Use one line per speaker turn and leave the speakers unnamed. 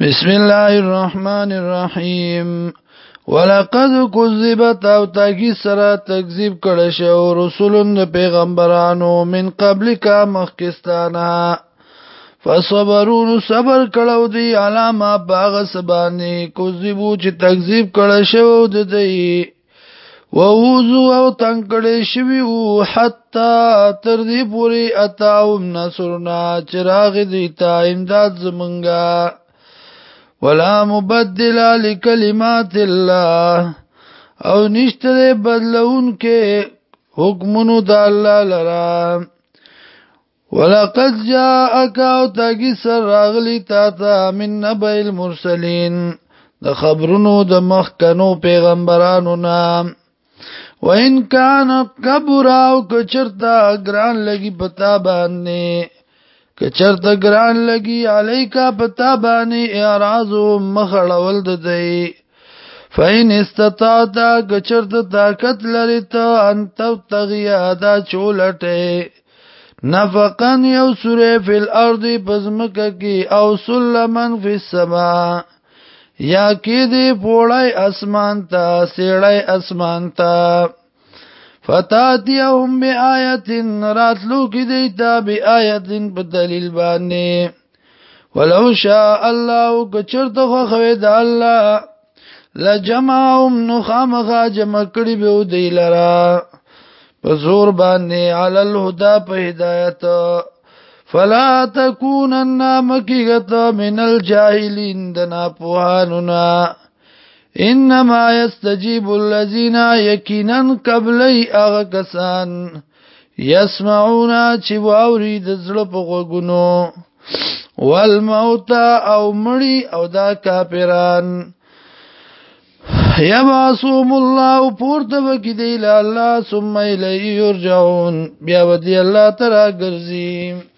بسم الله الرحمن الرحیم ولقد كذبت او تاګي سره تکذیب کړه شو رسولون د پیغمبرانو من قبل کا مخکستانا فصبرون صبر کړو دی علامه باغ سبانه کذبو چې تکذیب کړه شو د دی ووزو او تنگ کړي شوی او حتا تر دې پوری اتاو نصرنا چراغ دی تا امداد زمونږه ولا مبدل لکلمات الله او نشته بدلون کې حکمونو د الله لرا ولقد جاءك او تاګي سر راغلی تا ته من نبئ المرسلین د خبرونو د مخکنو پیغمبرانو نام وان کان کبر او کچرتا ګران لګي پتا باندې کچرت ګران لګي الیکا پتا باندې اعراض مخړول ددی فین استطاعت کچرت طاقت لري ته ان تغیا دا چولټه نفقن یو سوره فی الارض پزمکه کی او سلمن فی السما یا کی دی پوړای اسمان ته سیړای اسمان ته فتاتیهم بی آیتن راتلو کی دیتا بی آیتن پا دلیل باننے ولو شاء الله کچرت خو خوي د الله لجمعهم نخامخا جمع کړي به دی لرا په زور باندې على الهدى په هدایت فلا تكونن مکیغت من الجاهلین دنا پوهانونا انما يستجيب الذين يقينا قبلي اغه کسان يسمعون چې واوري د زړه په غوګونو والموت او مړی او دا کافران یبعثهم الله پورته وکي دی الله ثم الیه یرجعون بیا ودی الله ترا ګرځي